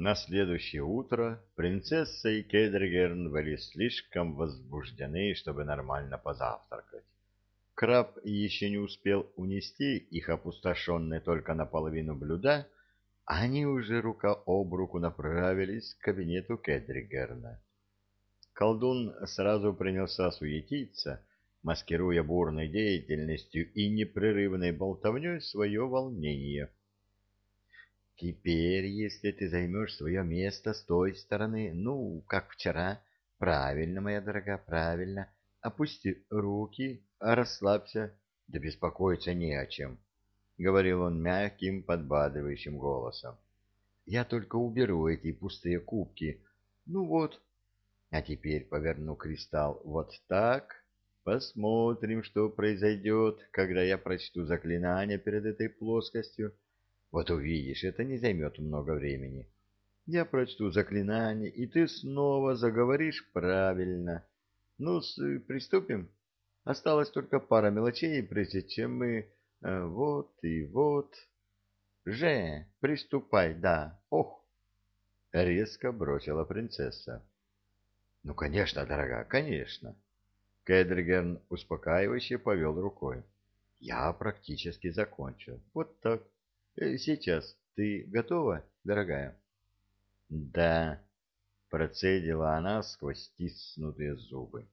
На следующее утро принцесса и Кедригерн были слишком возбуждены, чтобы нормально позавтракать. Краб еще не успел унести их опустошенные только наполовину блюда, они уже рука об руку направились к кабинету Кедригерна. Колдун сразу принялся суетиться, маскируя бурной деятельностью и непрерывной болтовней свое волнение — Теперь, если ты займешь свое место с той стороны, ну, как вчера, правильно, моя дорогая, правильно, опусти руки, расслабься, да беспокоиться не о чем, — говорил он мягким, подбадривающим голосом. Я только уберу эти пустые кубки. Ну вот. А теперь поверну кристалл вот так. Посмотрим, что произойдет, когда я прочту заклинание перед этой плоскостью. Вот увидишь, это не займет много времени. Я прочту заклинание, и ты снова заговоришь правильно. ну приступим. Осталось только пара мелочей, прежде чем мы... Э, вот и вот... Же, приступай, да. Ох! Резко бросила принцесса. Ну, конечно, дорогая, конечно. Кедригерн успокаивающе повел рукой. Я практически закончил. Вот так. Э, сейчас. Ты готова, дорогая? Да, процедила она сквозь стиснутые зубы.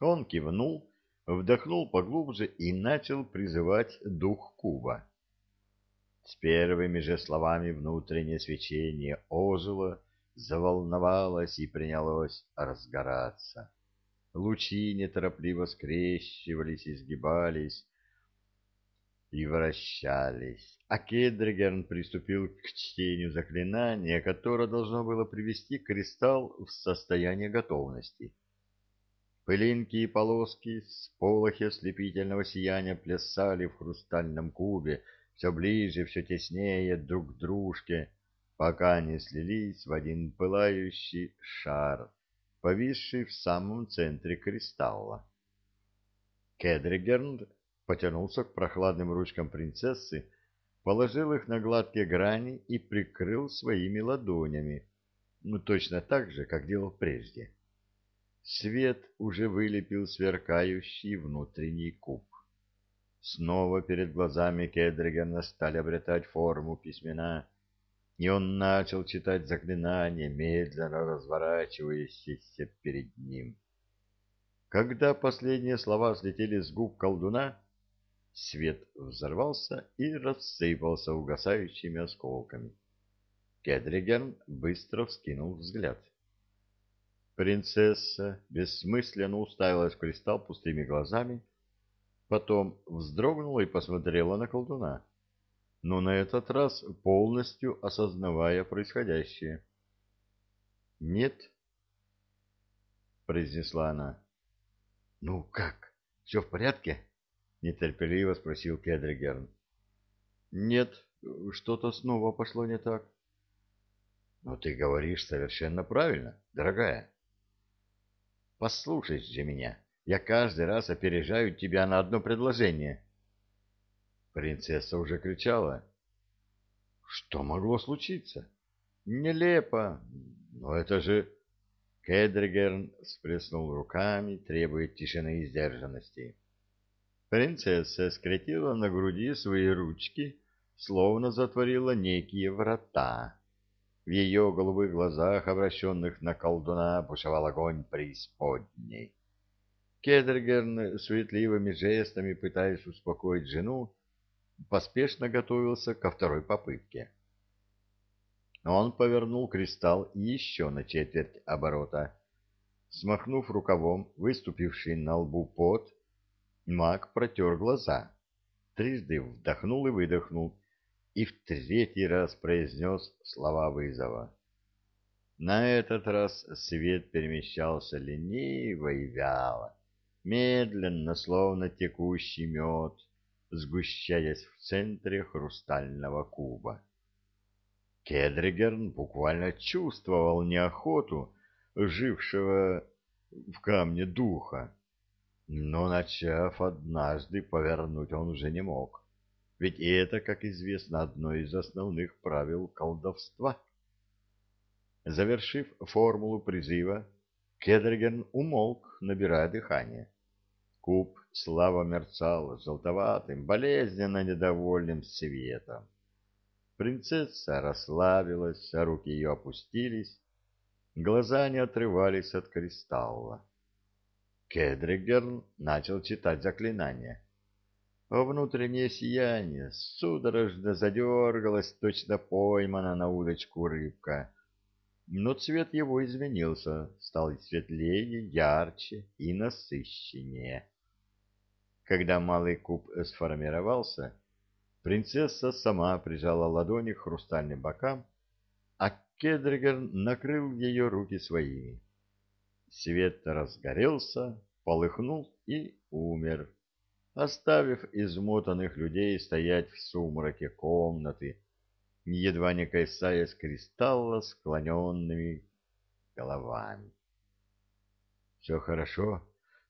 Он кивнул, вдохнул поглубже и начал призывать дух куба. С первыми же словами внутреннее свечение ожило, заволновалось и принялось разгораться. Лучи неторопливо скрещивались и сгибались, и вращались, а Кедригерн приступил к чтению заклинания, которое должно было привести кристалл в состояние готовности. Пылинки и полоски с полохи ослепительного сияния плясали в хрустальном кубе все ближе, все теснее друг к дружке, пока не слились в один пылающий шар, повисший в самом центре кристалла. Кедригерн потянулся к прохладным ручкам принцессы, положил их на гладкие грани и прикрыл своими ладонями, ну точно так же, как делал прежде. Свет уже вылепил сверкающий внутренний куб. Снова перед глазами Кедригана стали обретать форму письмена, и он начал читать заклинание, медленно разворачивающееся перед ним. Когда последние слова слетели с губ колдуна, Свет взорвался и рассыпался угасающими осколками. Кедригерн быстро вскинул взгляд. Принцесса бессмысленно уставилась в кристалл пустыми глазами, потом вздрогнула и посмотрела на колдуна, но на этот раз полностью осознавая происходящее. «Нет», — произнесла она. «Ну как, все в порядке?» — нетерпеливо спросил Кедригерн. «Нет, что-то снова пошло не так». «Но ты говоришь совершенно правильно, дорогая». «Послушай же меня, я каждый раз опережаю тебя на одно предложение». Принцесса уже кричала. «Что могло случиться?» «Нелепо, но это же...» Кедригерн сплеснул руками, требуя тишины и сдержанности. Принцесса скрестила на груди свои ручки, словно затворила некие врата. В ее голубых глазах, обращенных на колдуна, бушевал огонь преисподней. Кедергерн, суетливыми жестами пытаясь успокоить жену, поспешно готовился ко второй попытке. Он повернул кристалл еще на четверть оборота. Смахнув рукавом выступивший на лбу пот, Маг протер глаза, трижды вдохнул и выдохнул, и в третий раз произнес слова вызова. На этот раз свет перемещался лениво и вяло, медленно, словно текущий мед, сгущаясь в центре хрустального куба. Кедригерн буквально чувствовал неохоту жившего в камне духа, но, начав однажды, повернуть он уже не мог. ведь это, как известно, одно из основных правил колдовства. Завершив формулу призыва, Кедриген умолк, набирая дыхание. Куб слава мерцал желтоватым, болезненно недовольным светом. Принцесса расслабилась, руки ее опустились, глаза не отрывались от кристалла. Кедригерн начал читать заклинание. Внутреннее сияние судорожно задергалось, точно поймана на удочку рыбка. Но цвет его изменился, стал светлее, ярче и насыщеннее. Когда малый куб сформировался, принцесса сама прижала ладони к хрустальным бокам, а Кедригер накрыл ее руки своими. Свет разгорелся, полыхнул и умер, оставив измотанных людей стоять в сумраке комнаты, едва не касаясь кристалла склоненными головами. — Все хорошо,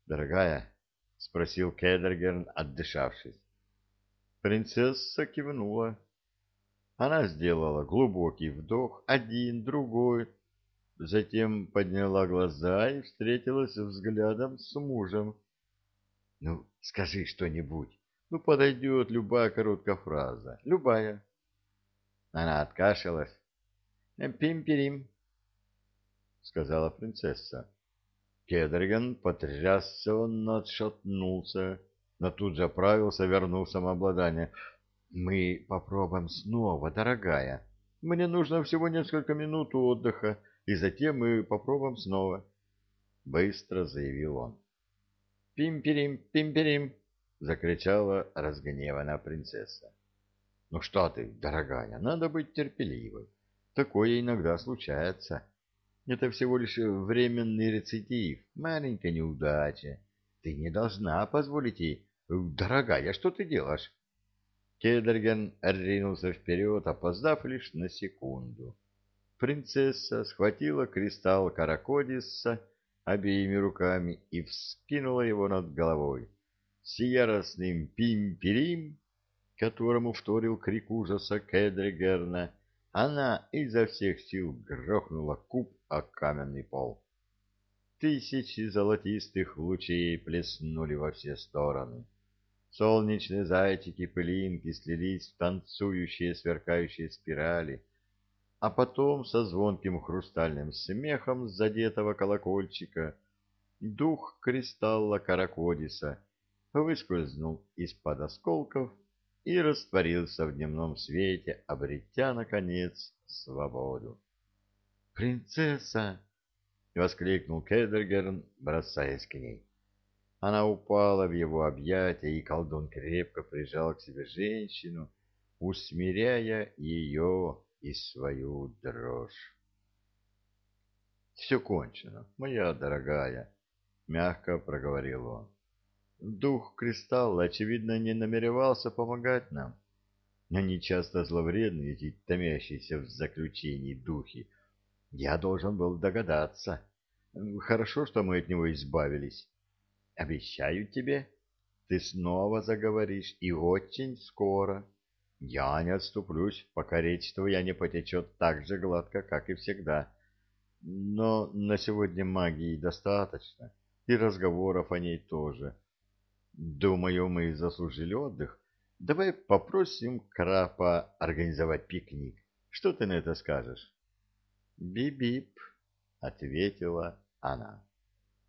дорогая? — спросил Кедергерн, отдышавшись. Принцесса кивнула. Она сделала глубокий вдох, один, другой, Затем подняла глаза и встретилась взглядом с мужем. — Ну, скажи что-нибудь. Ну, подойдет любая короткая фраза. Любая. Она откашлялась. — Пим-перим, — сказала принцесса. Кедриган потрясся, он отшатнулся, но тут же оправился, вернув самообладание. — Мы попробуем снова, дорогая. Мне нужно всего несколько минут отдыха и затем мы попробуем снова. Быстро заявил он. «Пим-перим, пим-перим!» — закричала разгневанная принцесса. «Ну что ты, дорогая, надо быть терпеливой. Такое иногда случается. Это всего лишь временный рецидив, маленькая неудача. Ты не должна позволить ей... Дорогая, что ты делаешь?» Кедерген ринулся вперед, опоздав лишь на секунду принцесса схватила кристалл Каракодиса обеими руками и вскинула его над головой. С яростным пим-пирим, которому вторил крик ужаса Кедригерна, она изо всех сил грохнула куб о каменный пол. Тысячи золотистых лучей плеснули во все стороны. Солнечные зайчики-пылинки слились в танцующие сверкающие спирали, а потом со звонким хрустальным смехом задетого колокольчика дух кристалла Каракодиса выскользнул из-под осколков и растворился в дневном свете, обретя, наконец, свободу. «Принцесса!» — воскликнул Кедергерн, бросаясь к ней. Она упала в его объятия, и колдун крепко прижал к себе женщину, усмиряя ее и свою дрожь. «Все кончено, моя дорогая», — мягко проговорил он. «Дух кристалла, очевидно, не намеревался помогать нам. Они часто зловредны, эти томящиеся в заключении духи. Я должен был догадаться. Хорошо, что мы от него избавились. Обещаю тебе, ты снова заговоришь, и очень скоро». Я не отступлюсь, пока речь твоя не потечет так же гладко, как и всегда. Но на сегодня магии достаточно, и разговоров о ней тоже. Думаю, мы заслужили отдых. Давай попросим Крапа организовать пикник. Что ты на это скажешь? «Би — ответила она.